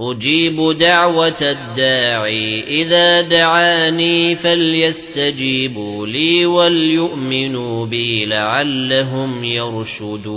أُجِيبُ دَعْوَةَ الدَّاعِي إِذَا دَعَانِي فَلْيَسْتَجِيبُوا لِي وَلْيُؤْمِنُوا بِي لَعَلَّهُمْ يَرْشُدُونَ.